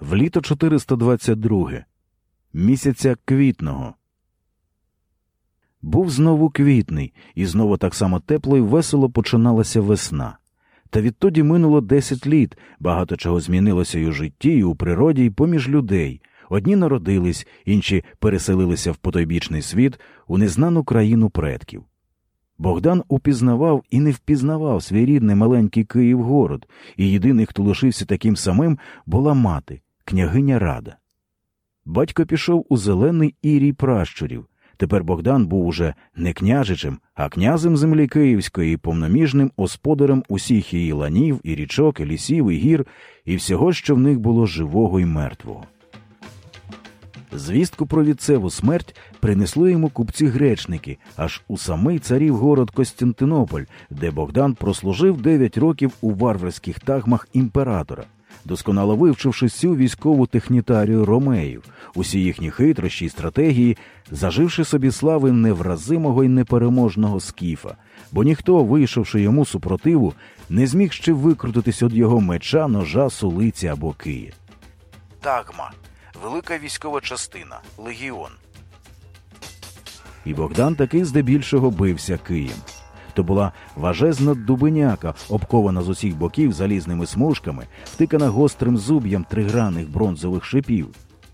В літо 422 місяця квітного. Був знову квітний, і знову так само тепло і весело починалася весна. Та відтоді минуло десять літ, багато чого змінилося і у житті, і у природі, і поміж людей. Одні народились, інші переселилися в потойбічний світ у незнану країну предків. Богдан упізнавав і не впізнавав свій рідний маленький Київгород, і єдиний, хто лишився таким самим, була мати, княгиня Рада. Батько пішов у зелений ірій пращурів. Тепер Богдан був уже не княжичем, а князем землі Київської, повноміжним господарем усіх її ланів, і річок, і лісів, і гір, і всього, що в них було живого і мертвого. Звістку про вітцеву смерть принесли йому купці гречники аж у самий царів город Костянтинополь, де Богдан прослужив дев'ять років у варварських тагмах імператора, досконало вивчивши всю військову технітарію ромеїв, усі їхні хитрощі й стратегії, заживши собі слави невразимого й непереможного скіфа, бо ніхто, вийшовши йому супротиву, не зміг ще викрутитись від його меча, ножа, сулиці або киї. Тагма велика військова частина, легіон. І Богдан таки здебільшого бився Києм. То була важезна дубиняка, обкована з усіх боків залізними смужками, втикана гострим зуб'ям тригранних бронзових шипів.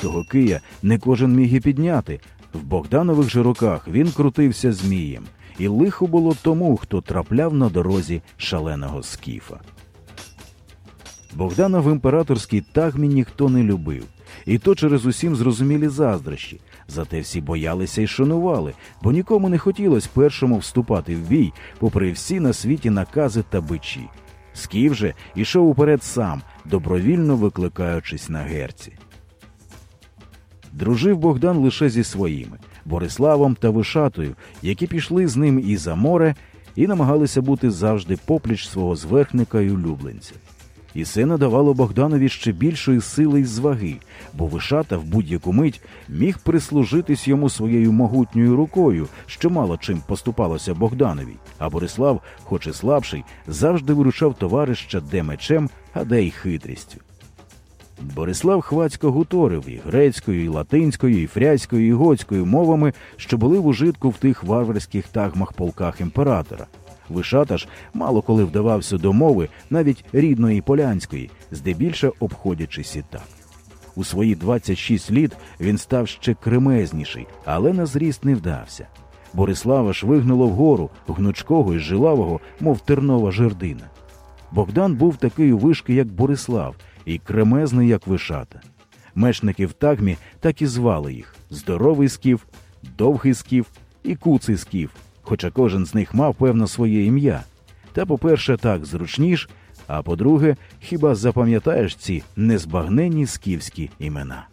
Того Кия не кожен міг і підняти. В Богданових же руках він крутився змієм, і лихо було тому, хто трапляв на дорозі шаленого скіфа. Богдана в імператорській тагмі ніхто не любив, і то через усім зрозумілі заздрощі. Зате всі боялися і шанували, бо нікому не хотілося першому вступати в бій, попри всі на світі накази та бичі. Скіф же ішов уперед сам, добровільно викликаючись на герці. Дружив Богдан лише зі своїми Бориславом та Вишатою, які пішли з ним і за море, і намагалися бути завжди попліч свого зверхника й улюбленця. І це надавало Богданові ще більшої сили й зваги, бо Вишата в будь-яку мить міг прислужитись йому своєю могутньою рукою, що мало чим поступалося Богданові, а Борислав, хоч і слабший, завжди виручав товариша де мечем, а де й хитрістю. Борислав хвацько гуторив і грецькою, і латинською, і фрязькою, і готською мовами, що були в ужитку в тих варварських тагмах полках імператора. Вишата ж мало коли вдавався до мови, навіть рідної полянської, здебільше обходячись і так. У свої 26 літ він став ще кремезніший, але на зріст не вдався. Борислава ж вигнуло вгору, гнучкого і жилавого, мов тернова жердина. Богдан був такий вишки, як Борислав, і кремезний, як вишата. Мечники в тагмі так і звали їх здоровий скіф, довгий скіф і куций скіф, хоча кожен з них мав певно своє ім'я. Та, по-перше, так зручніш, а по-друге, хіба запам'ятаєш ці незбагненні скіфські імена?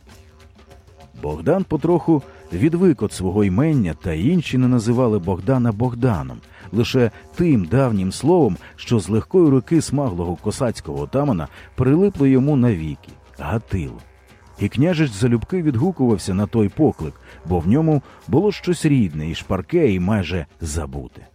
Богдан потроху відвик від свого імення, та інші не називали Богдана Богданом, лише тим давнім словом, що з легкої руки смаглого косацького отамана прилипло йому навіки Гатило. І княжич залюбки відгукувався на той поклик, бо в ньому було щось рідне і шпарке, і майже забуте.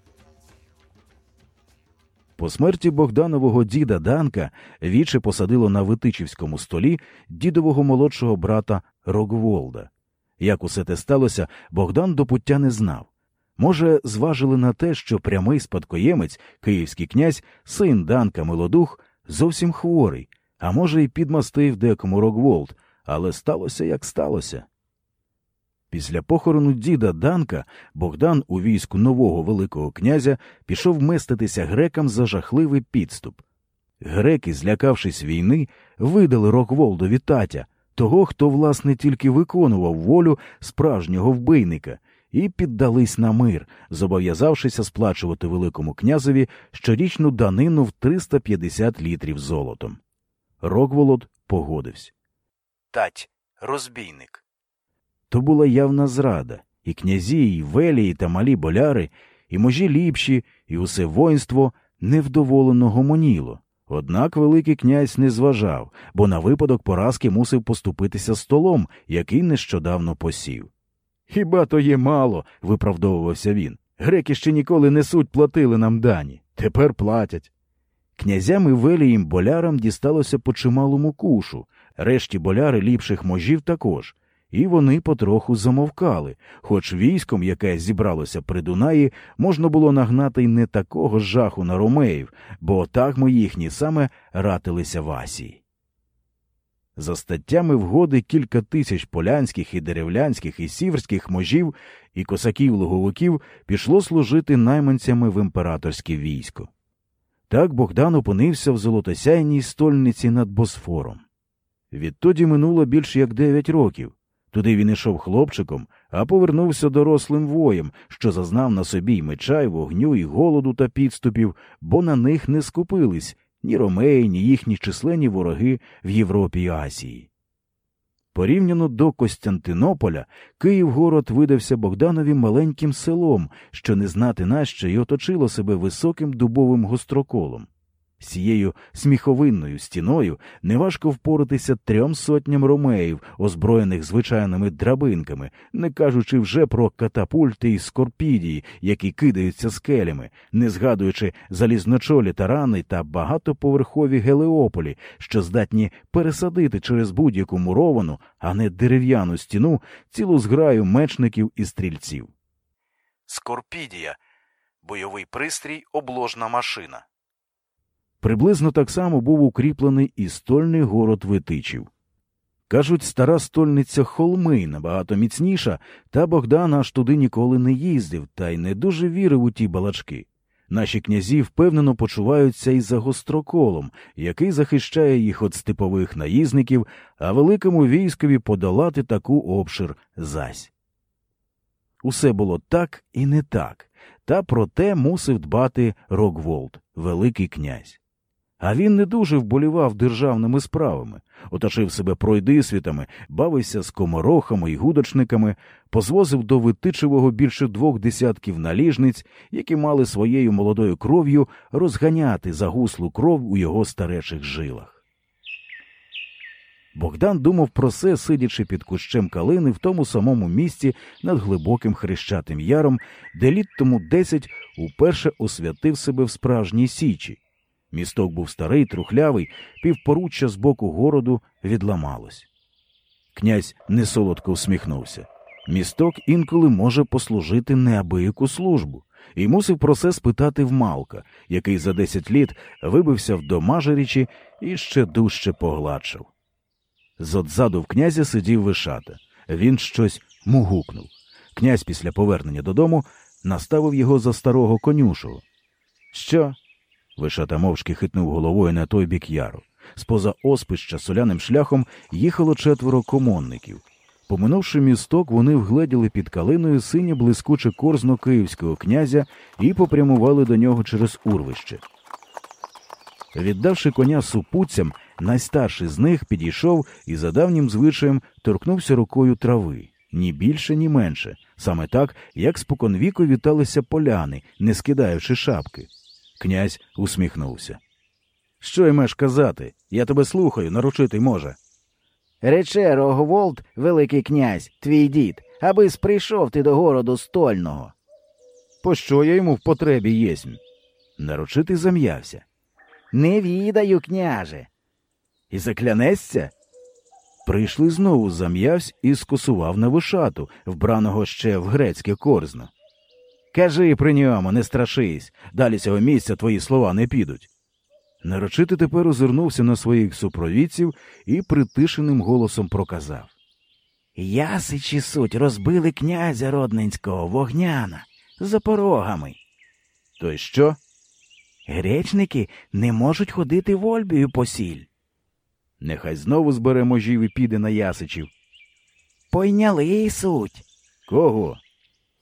По смерті Богданового діда Данка віче посадило на Витичівському столі дідового молодшого брата Рогволда. Як усе те сталося, Богдан до пуття не знав. Може, зважили на те, що прямий спадкоємець, київський князь, син Данка Милодух, зовсім хворий, а може, й підмастив декому Рогволд, але сталося, як сталося. Після похорону діда Данка Богдан у війську нового Великого князя пішов меститися грекам за жахливий підступ. Греки, злякавшись війни, видали Рогволдові татя, того, хто, власне, тільки виконував волю справжнього вбивника, і піддались на мир, зобов'язавшися сплачувати Великому князеві щорічну данину в 350 літрів золотом. Рокволод погодився. Тать, розбійник. То була явна зрада, і князі, і велії та малі боляри, і можі ліпші, і усе воїнство невдоволено гомоніло. Однак Великий князь не зважав, бо на випадок поразки мусив поступитися столом, який нещодавно посів. Хіба то є мало, виправдовувався він. Греки ще ніколи не суть платили нам дані. Тепер платять. Князям і веліїм болярам дісталося по чималому кушу, решті боляри ліпших можів також, і вони потроху замовкали, хоч військом, яке зібралося при Дунаї, можна було нагнати й не такого жаху на ромеїв, бо так ми їхні саме ратилися в Асії. За статтями вгоди кілька тисяч полянських і деревлянських і сіверських можів і косаків луговиків пішло служити найманцями в імператорське військо. Так Богдан опинився в золотосяйній стольниці над Босфором. Відтоді минуло більш як дев'ять років. Туди він ішов хлопчиком, а повернувся дорослим воєм, що зазнав на собі й меча, й вогню, і голоду та підступів, бо на них не скупились ні ромеї, ні їхні численні вороги в Європі і Асії. Порівняно до Костянтинополя, Київгород видався Богданові маленьким селом, що не знати нащо й оточило себе високим дубовим гостроколом. Цією сміховинною стіною неважко впоратися трьом сотням ромеїв, озброєних звичайними драбинками, не кажучи вже про катапульти і скорпідії, які кидаються скелями, не згадуючи залізночолі тарани та багатоповерхові гелеополі, що здатні пересадити через будь-яку муровану, а не дерев'яну стіну цілу зграю мечників і стрільців. Скорпідія бойовий пристрій, обложна машина. Приблизно так само був укріплений і стольний город витичів. Кажуть, стара стольниця холми набагато міцніша, та Богдан аж туди ніколи не їздив та й не дуже вірив у ті балачки. Наші князі впевнено почуваються і за гостроколом, який захищає їх від степових наїзників, а великому військові подолати таку обшир зась. Усе було так і не так, та про те мусив дбати Рогволд, Великий князь. А він не дуже вболівав державними справами, оточив себе пройдисвітами, бавився з скоморохами і гудочниками, позвозив до витичевого більше двох десятків наліжниць, які мали своєю молодою кров'ю розганяти загуслу кров у його старечих жилах. Богдан думав про це, сидячи під кущем калини в тому самому місці над глибоким хрещатим яром, де літ тому десять уперше освятив себе в справжній січі. Місток був старий, трухлявий, півпоруччя з боку городу відламалось. Князь несолодко усміхнувся. Місток інколи може послужити неабияку службу, і мусив про це спитати в Малка, який за десять літ вибився в домажерічі і ще дужче погладшав. Зодзаду в князя сидів вишата. Він щось мугукнув. Князь після повернення додому наставив його за старого конюшого. Що? Вишата мовчки хитнув головою на той бік яру. Споза оспища соляним шляхом їхало четверо комонників. Поминувши місток, вони вгледіли під калиною синє блискуче корзно київського князя і попрямували до нього через урвище. Віддавши коня супутцям, найстарший з них підійшов і за давнім звичаєм торкнувся рукою трави. Ні більше, ні менше, саме так, як споконвіку віталися поляни, не скидаючи шапки. Князь усміхнувся. Що ймеш казати? Я тебе слухаю, нарочитий муже. Рече Рогволд, Великий князь, твій дід, аби с прийшов ти до городу стольного. Пощо я йому в потребі єсмь? Нарочитий зам'явся. Не відаю, княже. І заклянешся? Прийшли знову зам'явсь і скосував на вишату, вбраного ще в грецьке корзно. Кажи при ньому, не страшись, далі цього місця твої слова не підуть. Нарочити тепер озирнувся на своїх супровідців і притишеним голосом проказав Ясичі суть розбили князя родненського вогняна за порогами. То й що? Гречники не можуть ходити в Ольбію по сіль. Нехай знову збере мужів і піде на ясичів. Пойняли суть. Кого?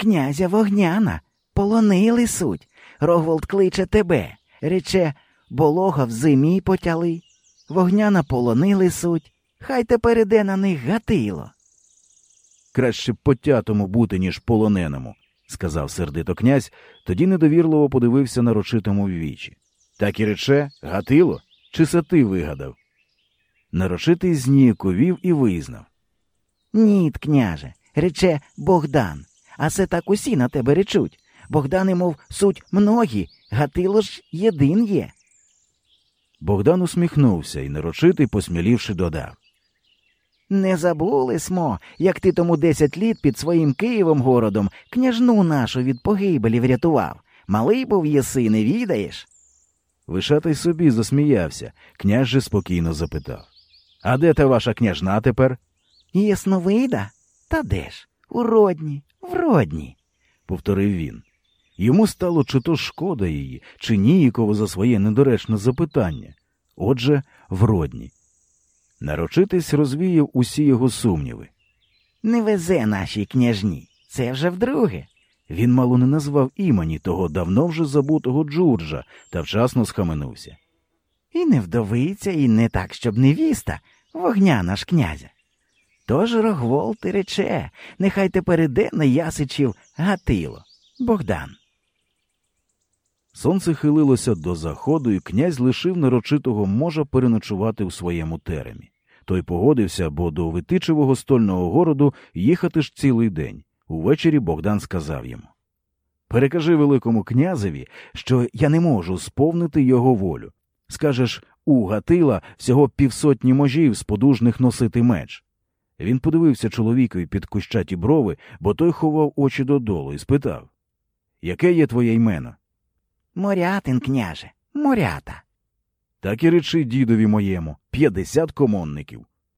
Князя вогняна, полонили суть. Рогволд кличе тебе. Рече, болога в зимі потяли. Вогняна полонили суть. Хай тепер іде на них гатило. Краще потятому бути, ніж полоненому, сказав сердито князь, тоді недовірливо подивився нарочитому в вічі. Так і рече, гатило? Чи се ти вигадав? Нарочитий зніяковів і визнав. Ніт, княже, рече Богдан, а це так усі на тебе речуть. Богдани, мов суть многі, гатило ж єдин є. Богдан усміхнувся і нарочитий, посмілівши, додав. Не забули смо, як ти тому десять літ під своїм Києвом городом княжну нашу від погибелі врятував. Малий був єси, не відаєш? Вишатий собі засміявся, князь же спокійно запитав. А де та ваша княжна тепер? Ясновида? Та де ж? У родні, в родні. повторив він. Йому стало чи то шкода її, чи ніяково за своє недоречне запитання. Отже, в родні. Нарочитись розвіяв усі його сумніви. Не везе нашій княжні. Це вже вдруге. Він мало не назвав імені того давно вже забутого Джурджа та вчасно схаменувся. І не вдовиця, і не так, щоб невіста, вогняна ж князя. Тож Рогволт і рече, нехай тепер іде на Ясичів Гатило. Богдан. Сонце хилилося до заходу, і князь лишив нарочитого можа переночувати у своєму теремі. Той погодився, бо до витичевого стольного городу їхати ж цілий день. Увечері Богдан сказав йому Перекажи Великому князеві, що я не можу сповнити його волю. Скажеш, у Гатила всього півсотні можів сподужних носити меч. Він подивився чоловікові під кущаті брови, бо той ховав очі додолу і спитав Яке є твоє імено? Морятин, княже, морята. Так і речи дідові моєму п'ятдесят комонників.